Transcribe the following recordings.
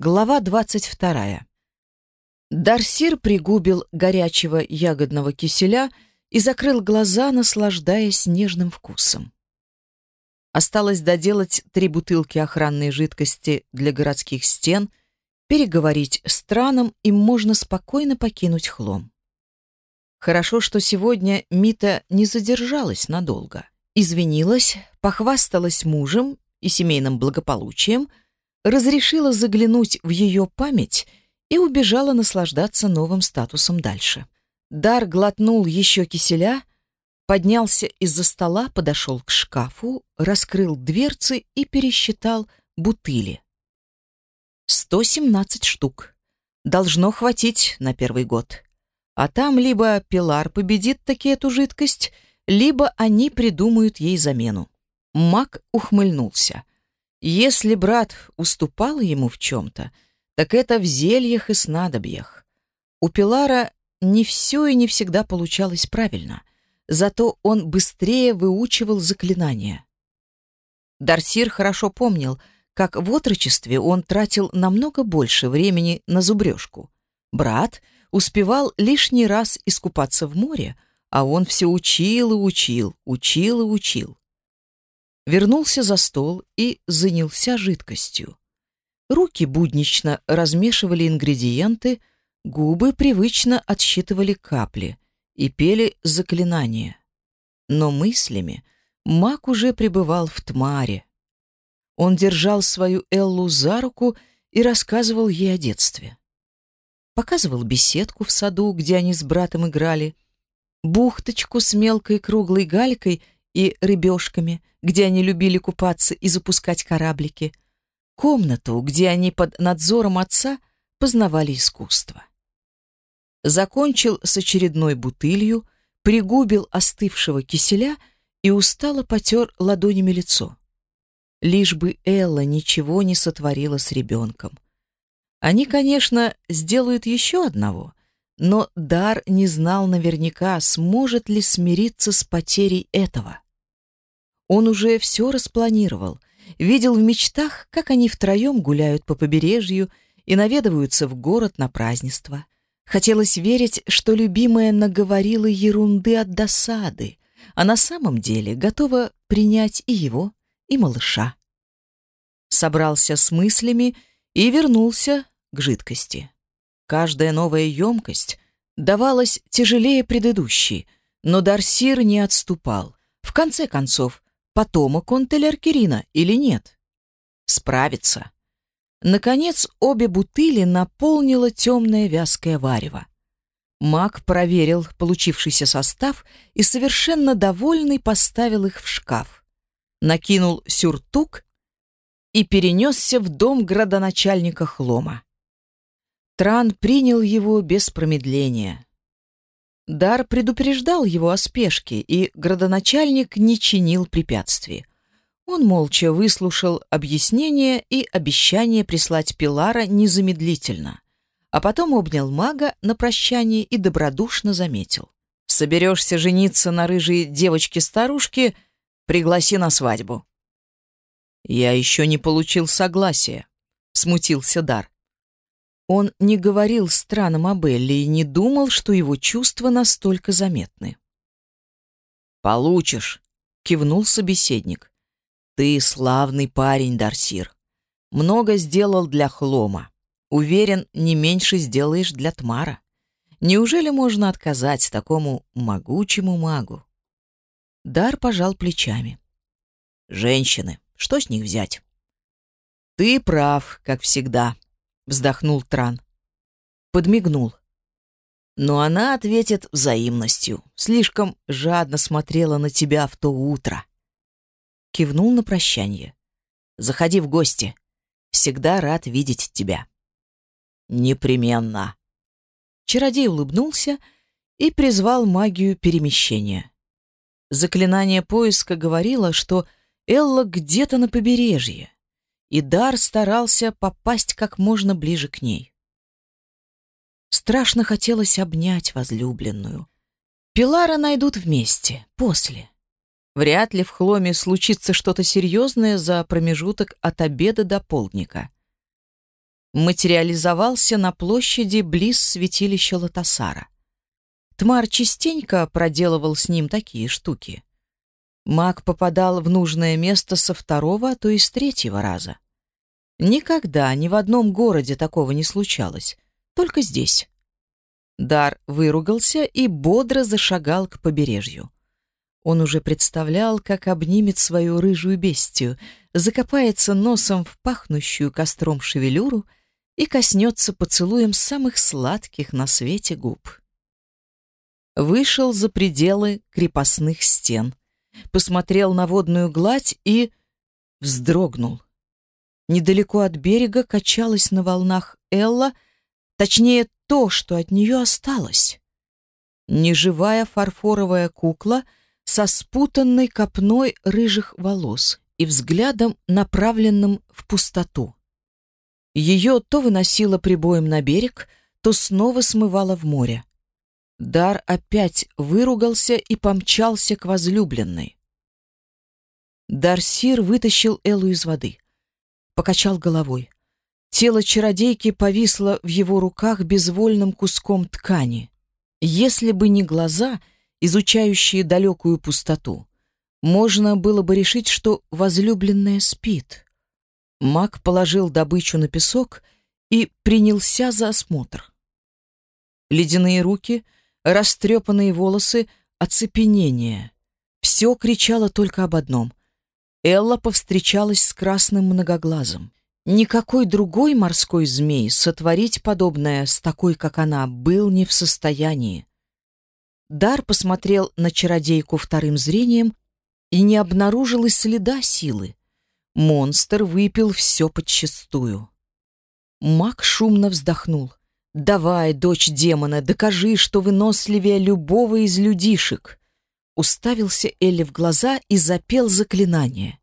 Глава двадцать вторая. Дарсир пригубил горячего ягодного киселя и закрыл глаза, наслаждаясь нежным вкусом. Осталось доделать три бутылки охранной жидкости для городских стен, переговорить с Траном, и можно спокойно покинуть хлом. Хорошо, что сегодня Мита не задержалась надолго. Извинилась, похвасталась мужем и семейным благополучием, разрешила заглянуть в ее память и убежала наслаждаться новым статусом дальше. Дар глотнул еще киселя, поднялся из-за стола, подошел к шкафу, раскрыл дверцы и пересчитал бутыли. 117 штук. Должно хватить на первый год. А там либо Пилар победит таки эту жидкость, либо они придумают ей замену. Мак ухмыльнулся. Если брат уступал ему в чем-то, так это в зельях и снадобьях. У Пилара не все и не всегда получалось правильно, зато он быстрее выучивал заклинания. Дарсир хорошо помнил, как в отрочестве он тратил намного больше времени на зубрежку. Брат успевал лишний раз искупаться в море, а он все учил и учил, учил и учил вернулся за стол и занялся жидкостью. Руки буднично размешивали ингредиенты, губы привычно отсчитывали капли и пели заклинания. Но мыслями маг уже пребывал в тмаре. Он держал свою Эллу за руку и рассказывал ей о детстве. Показывал беседку в саду, где они с братом играли, бухточку с мелкой круглой галькой и рыбешками, где они любили купаться и запускать кораблики, комнату, где они под надзором отца познавали искусство. Закончил с очередной бутылью, пригубил остывшего киселя и устало потер ладонями лицо. Лишь бы Элла ничего не сотворила с ребенком. Они, конечно, сделают еще одного, но Дар не знал наверняка, сможет ли смириться с потерей этого. Он уже все распланировал, видел в мечтах, как они втроем гуляют по побережью и наведываются в город на празднество. Хотелось верить, что любимая наговорила ерунды от досады, а на самом деле готова принять и его, и малыша. Собрался с мыслями и вернулся к жидкости. Каждая новая емкость давалась тяжелее предыдущей, но Дарсир не отступал. В конце концов, потомок он Телеркерина или нет? Справится. Наконец, обе бутыли наполнила темное вязкое варево. Маг проверил получившийся состав и, совершенно довольный, поставил их в шкаф. Накинул сюртук и перенесся в дом градоначальника Хлома. Тран принял его без промедления. Дар предупреждал его о спешке, и градоначальник не чинил препятствий. Он молча выслушал объяснение и обещание прислать Пилара незамедлительно, а потом обнял мага на прощание и добродушно заметил. «Соберешься жениться на рыжей девочке-старушке, пригласи на свадьбу». «Я еще не получил согласия», — смутился Дар. Он не говорил странам об Элли и не думал, что его чувства настолько заметны. «Получишь», — кивнул собеседник. «Ты славный парень, Дарсир. Много сделал для Хлома. Уверен, не меньше сделаешь для Тмара. Неужели можно отказать такому могучему магу?» Дар пожал плечами. «Женщины, что с них взять?» «Ты прав, как всегда», вздохнул Тран. Подмигнул. Но она ответит взаимностью. Слишком жадно смотрела на тебя в то утро. Кивнул на прощание. Заходи в гости. Всегда рад видеть тебя. Непременно. Чародей улыбнулся и призвал магию перемещения. Заклинание поиска говорило, что Элла где-то на побережье и Дар старался попасть как можно ближе к ней. Страшно хотелось обнять возлюбленную. Пилара найдут вместе, после. Вряд ли в Хломе случится что-то серьезное за промежуток от обеда до полдника. материализовался на площади близ святилища Латасара. Тмар частенько проделывал с ним такие штуки. Маг попадал в нужное место со второго, а то и с третьего раза. Никогда ни в одном городе такого не случалось, только здесь. Дар выругался и бодро зашагал к побережью. Он уже представлял, как обнимет свою рыжую бестию, закопается носом в пахнущую костром шевелюру и коснется поцелуем самых сладких на свете губ. Вышел за пределы крепостных стен, посмотрел на водную гладь и вздрогнул. Недалеко от берега качалась на волнах Элла, точнее, то, что от нее осталось. Неживая фарфоровая кукла со спутанной копной рыжих волос и взглядом, направленным в пустоту. Ее то выносило прибоем на берег, то снова смывало в море. Дар опять выругался и помчался к возлюбленной. Дарсир вытащил Эллу из воды. Покачал головой. Тело чародейки повисло в его руках безвольным куском ткани. Если бы не глаза, изучающие далекую пустоту, можно было бы решить, что возлюбленная спит. Маг положил добычу на песок и принялся за осмотр. Ледяные руки, растрепанные волосы, оцепенение. Все кричало только об одном. Элла повстречалась с красным многоглазым. Никакой другой морской змей сотворить подобное с такой, как она, был не в состоянии. Дар посмотрел на чародейку вторым зрением и не обнаружил и следа силы. Монстр выпил все подчистую. Маг шумно вздохнул. «Давай, дочь демона, докажи, что выносливее любого из людишек!» Уставился Элли в глаза и запел заклинание.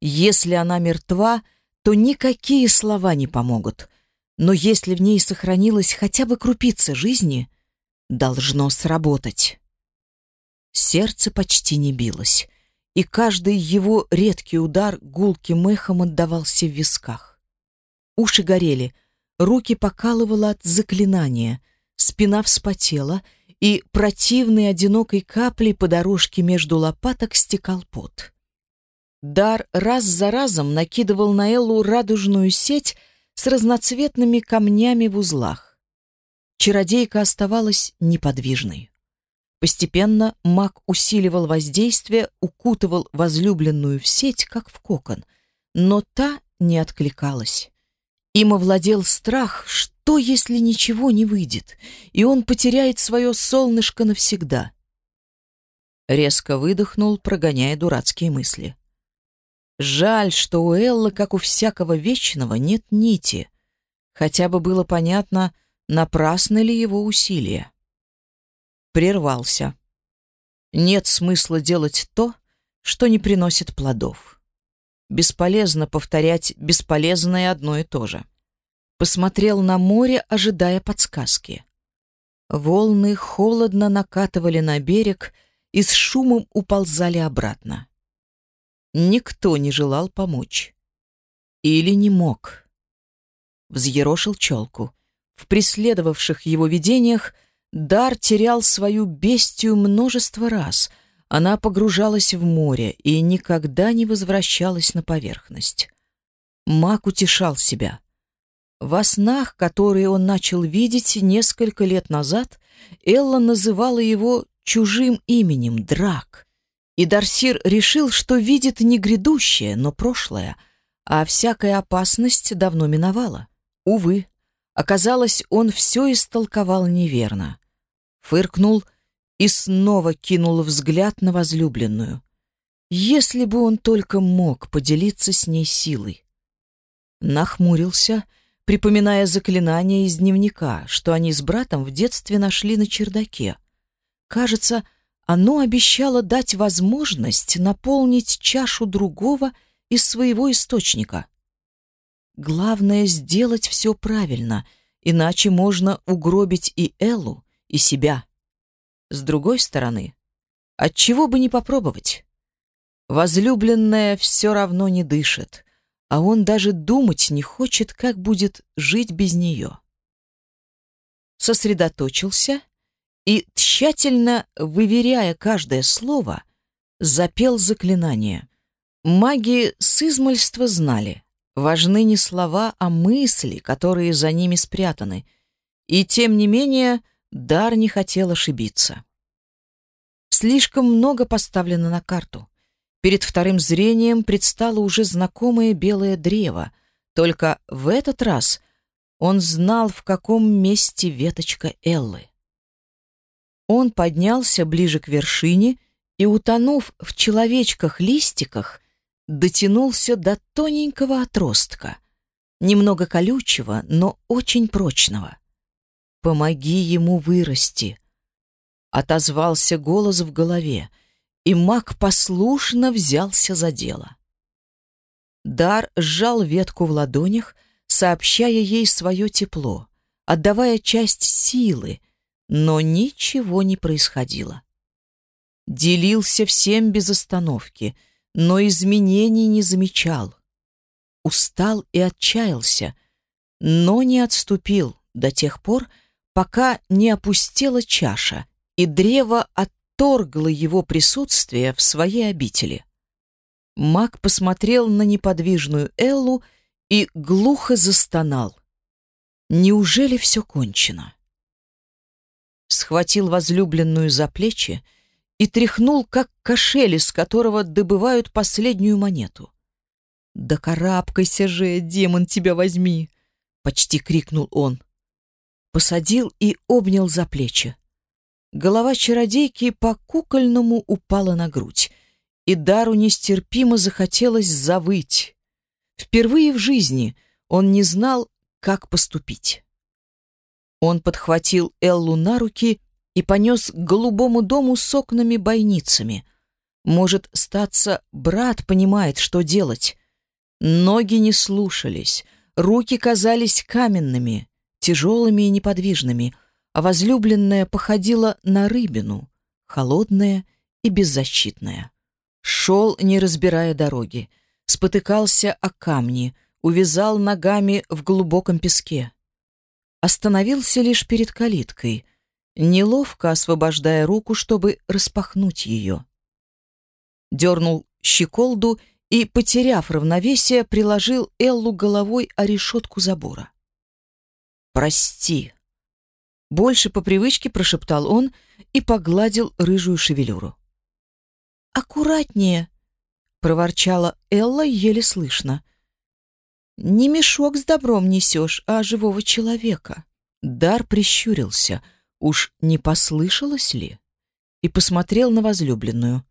«Если она мертва, — то никакие слова не помогут. Но если в ней сохранилась хотя бы крупица жизни, должно сработать. Сердце почти не билось, и каждый его редкий удар гулким эхом отдавался в висках. Уши горели, руки покалывало от заклинания, спина вспотела, и противной одинокой каплей по дорожке между лопаток стекал пот. Дар раз за разом накидывал на Эллу радужную сеть с разноцветными камнями в узлах. Чародейка оставалась неподвижной. Постепенно маг усиливал воздействие, укутывал возлюбленную в сеть, как в кокон, но та не откликалась. Им овладел страх, что если ничего не выйдет, и он потеряет свое солнышко навсегда. Резко выдохнул, прогоняя дурацкие мысли. Жаль, что у Эллы, как у всякого вечного, нет нити. Хотя бы было понятно, напрасны ли его усилия. Прервался. Нет смысла делать то, что не приносит плодов. Бесполезно повторять бесполезное одно и то же. Посмотрел на море, ожидая подсказки. Волны холодно накатывали на берег и с шумом уползали обратно. Никто не желал помочь. Или не мог. Взъерошил челку. В преследовавших его видениях Дар терял свою бестию множество раз. Она погружалась в море и никогда не возвращалась на поверхность. Маг утешал себя. Во снах, которые он начал видеть несколько лет назад, Элла называла его чужим именем Драк. И Дарсир решил, что видит не грядущее, но прошлое, а всякая опасность давно миновала. Увы, оказалось, он все истолковал неверно. Фыркнул и снова кинул взгляд на возлюбленную. Если бы он только мог поделиться с ней силой. Нахмурился, припоминая заклинание из дневника, что они с братом в детстве нашли на чердаке. Кажется, оно обещало дать возможность наполнить чашу другого из своего источника. Главное — сделать все правильно, иначе можно угробить и Эллу, и себя. С другой стороны, отчего бы не попробовать? Возлюбленная все равно не дышит, а он даже думать не хочет, как будет жить без нее. Сосредоточился и, тщательно выверяя каждое слово, запел заклинание. Маги с измольства знали, важны не слова, а мысли, которые за ними спрятаны, и, тем не менее, Дар не хотел ошибиться. Слишком много поставлено на карту. Перед вторым зрением предстало уже знакомое белое древо, только в этот раз он знал, в каком месте веточка Эллы. Он поднялся ближе к вершине и, утонув в человечках-листиках, дотянулся до тоненького отростка, немного колючего, но очень прочного. «Помоги ему вырасти!» — отозвался голос в голове, и маг послушно взялся за дело. Дар сжал ветку в ладонях, сообщая ей свое тепло, отдавая часть силы, но ничего не происходило. Делился всем без остановки, но изменений не замечал. Устал и отчаялся, но не отступил до тех пор, пока не опустела чаша, и древо отторгло его присутствие в своей обители. Маг посмотрел на неподвижную Эллу и глухо застонал. Неужели все кончено? схватил возлюбленную за плечи и тряхнул, как кошель, из которого добывают последнюю монету. «Да карабкайся же, демон, тебя возьми!» — почти крикнул он. Посадил и обнял за плечи. Голова чародейки по-кукольному упала на грудь, и Дару нестерпимо захотелось завыть. Впервые в жизни он не знал, как поступить. Он подхватил Эллу на руки и понес к голубому дому с окнами-бойницами. Может, статься, брат понимает, что делать. Ноги не слушались, руки казались каменными, тяжелыми и неподвижными, а возлюбленная походила на рыбину, холодная и беззащитная. Шел, не разбирая дороги, спотыкался о камни, увязал ногами в глубоком песке остановился лишь перед калиткой, неловко освобождая руку, чтобы распахнуть ее. Дернул щеколду и, потеряв равновесие, приложил Эллу головой о решетку забора. «Прости!» Больше по привычке прошептал он и погладил рыжую шевелюру. «Аккуратнее!» — проворчала Элла еле слышно — не мешок с добром несешь, а живого человека. Дар прищурился, уж не послышалось ли? И посмотрел на возлюбленную.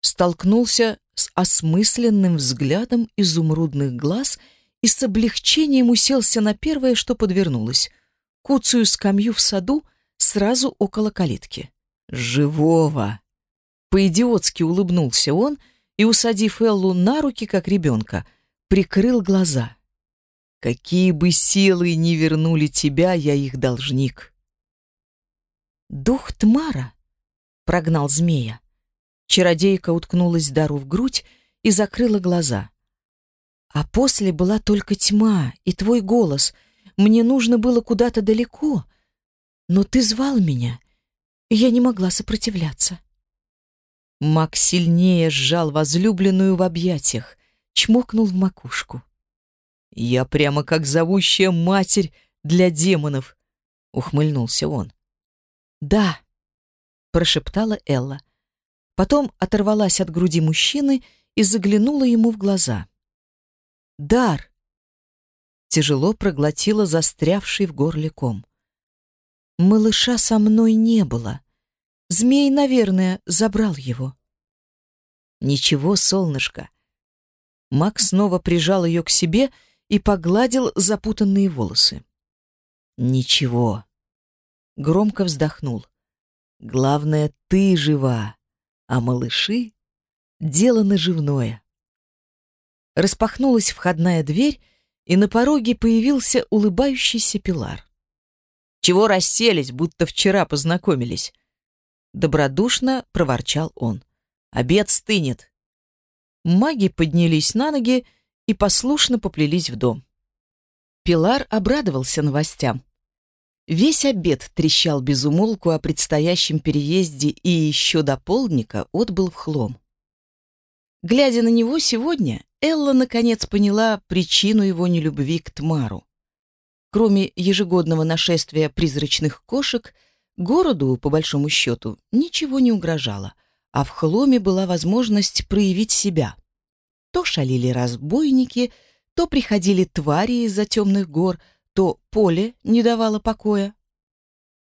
Столкнулся с осмысленным взглядом изумрудных глаз и с облегчением уселся на первое, что подвернулось — куцую скамью в саду сразу около калитки. «Живого!» По-идиотски улыбнулся он и, усадив Эллу на руки, как ребенка — прикрыл глаза. Какие бы силы не вернули тебя, я их должник. Дух Тмара прогнал змея. Чародейка уткнулась Дару в грудь и закрыла глаза. А после была только тьма и твой голос. Мне нужно было куда-то далеко, но ты звал меня, и я не могла сопротивляться. Макс сильнее сжал возлюбленную в объятиях чмокнул в макушку. «Я прямо как зовущая матерь для демонов», — ухмыльнулся он. «Да», — прошептала Элла. Потом оторвалась от груди мужчины и заглянула ему в глаза. «Дар!» Тяжело проглотила застрявший в горле ком. «Малыша со мной не было. Змей, наверное, забрал его». «Ничего, солнышко, Макс снова прижал ее к себе и погладил запутанные волосы. «Ничего». Громко вздохнул. «Главное, ты жива, а малыши — дело наживное». Распахнулась входная дверь, и на пороге появился улыбающийся Пилар. «Чего расселись, будто вчера познакомились?» Добродушно проворчал он. «Обед стынет. Маги поднялись на ноги и послушно поплелись в дом. Пилар обрадовался новостям. Весь обед трещал без умолку о предстоящем переезде и еще до полдника отбыл в хлом. Глядя на него сегодня, Элла наконец поняла причину его нелюбви к Тмару. Кроме ежегодного нашествия призрачных кошек, городу, по большому счету, ничего не угрожало, а в хломе была возможность проявить себя. То шалили разбойники, то приходили твари из-за темных гор, то поле не давало покоя.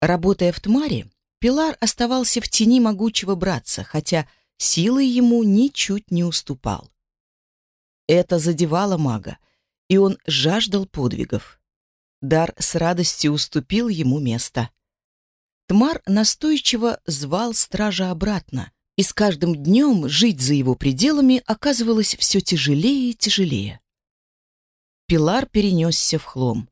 Работая в Тмаре, Пилар оставался в тени могучего братца, хотя силой ему ничуть не уступал. Это задевало мага, и он жаждал подвигов. Дар с радостью уступил ему место. Тмар настойчиво звал стража обратно, и с каждым днем жить за его пределами оказывалось все тяжелее и тяжелее. Пилар перенесся в хлом.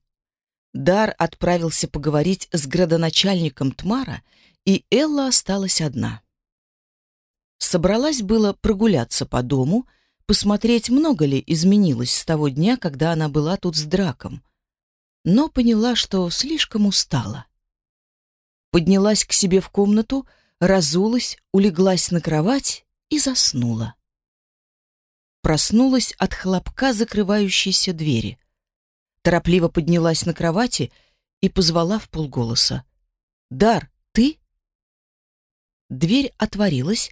Дар отправился поговорить с градоначальником Тмара, и Элла осталась одна. Собралась было прогуляться по дому, посмотреть, много ли изменилось с того дня, когда она была тут с Драком, но поняла, что слишком устала. Поднялась к себе в комнату, разулась, улеглась на кровать и заснула. Проснулась от хлопка закрывающейся двери. Торопливо поднялась на кровати и позвала в полголоса. «Дар, ты?» Дверь отворилась,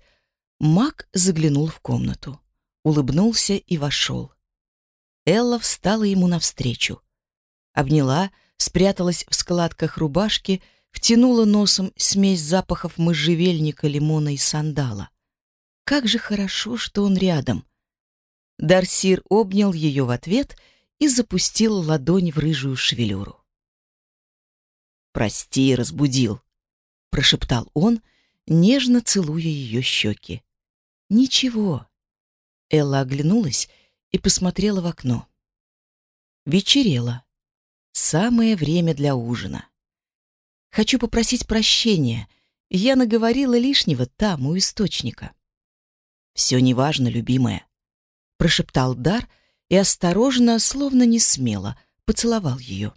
маг заглянул в комнату, улыбнулся и вошел. Элла встала ему навстречу. Обняла, спряталась в складках рубашки, втянула носом смесь запахов можжевельника, лимона и сандала. Как же хорошо, что он рядом. Дарсир обнял ее в ответ и запустил ладонь в рыжую шевелюру. «Прости, разбудил», — прошептал он, нежно целуя ее щеки. «Ничего». Элла оглянулась и посмотрела в окно. Вечерело. Самое время для ужина. Хочу попросить прощения. Я наговорила лишнего там, у источника. Все неважно, любимая, прошептал Дар и осторожно, словно не смело, поцеловал ее.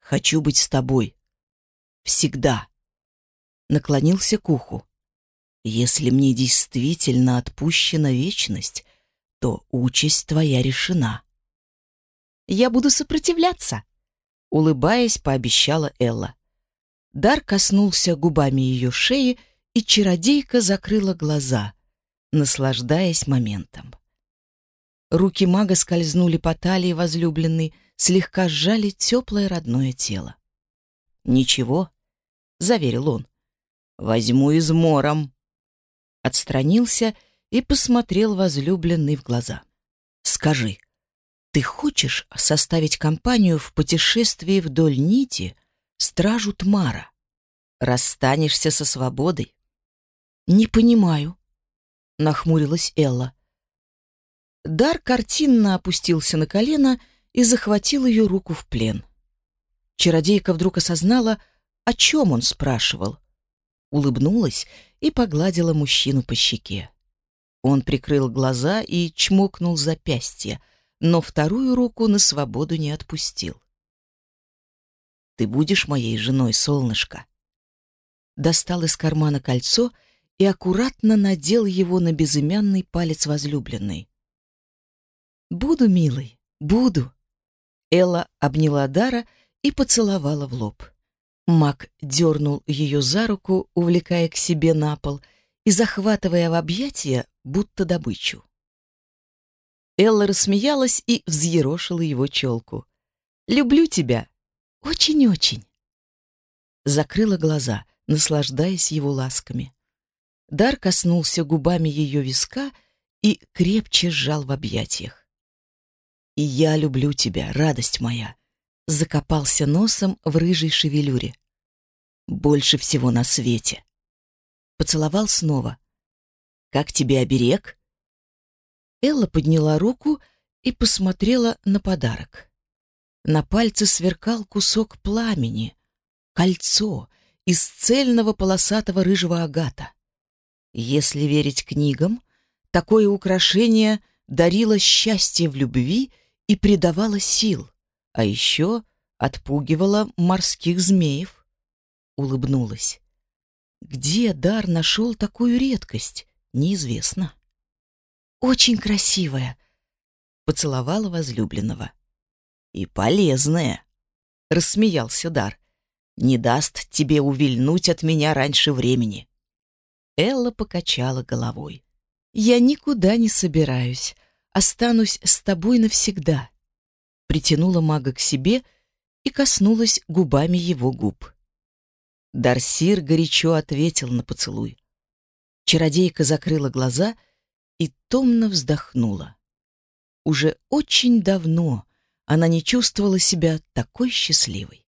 Хочу быть с тобой. Всегда. Наклонился к уху. Если мне действительно отпущена вечность, то участь твоя решена. Я буду сопротивляться, улыбаясь, пообещала Элла. Дар коснулся губами ее шеи, и чародейка закрыла глаза, наслаждаясь моментом. Руки мага скользнули по талии возлюбленной, слегка сжали теплое родное тело. «Ничего», — заверил он, — «возьму измором». Отстранился и посмотрел возлюбленный в глаза. «Скажи, ты хочешь составить компанию в путешествии вдоль нити стражу Тмара? Расстанешься со свободой?» «Не понимаю», — нахмурилась Элла. Дар картинно опустился на колено и захватил ее руку в плен. Чародейка вдруг осознала, о чем он спрашивал. Улыбнулась и погладила мужчину по щеке. Он прикрыл глаза и чмокнул запястье, но вторую руку на свободу не отпустил. «Ты будешь моей женой, солнышко?» Достал из кармана кольцо и аккуратно надел его на безымянный палец возлюбленной. «Буду, милый, буду!» Элла обняла Дара и поцеловала в лоб. Мак дернул ее за руку, увлекая к себе на пол и захватывая в объятия, будто добычу. Элла рассмеялась и взъерошила его челку. «Люблю тебя. Очень-очень». Закрыла глаза, наслаждаясь его ласками. Дар коснулся губами ее виска и крепче сжал в объятиях. И я люблю тебя, радость моя. Закопался носом в рыжей шевелюре. Больше всего на свете. Поцеловал снова. Как тебе оберег? Элла подняла руку и посмотрела на подарок. На пальце сверкал кусок пламени, кольцо из цельного полосатого рыжего агата. Если верить книгам, такое украшение дарила счастье в любви и придавала сил, а еще отпугивала морских змеев. Улыбнулась. Где дар нашел такую редкость, неизвестно. «Очень красивая», — поцеловала возлюбленного. «И полезная», — рассмеялся дар. «Не даст тебе увильнуть от меня раньше времени». Элла покачала головой. «Я никуда не собираюсь. Останусь с тобой навсегда». Притянула мага к себе и коснулась губами его губ. Дарсир горячо ответил на поцелуй. Чародейка закрыла глаза и томно вздохнула. Уже очень давно она не чувствовала себя такой счастливой.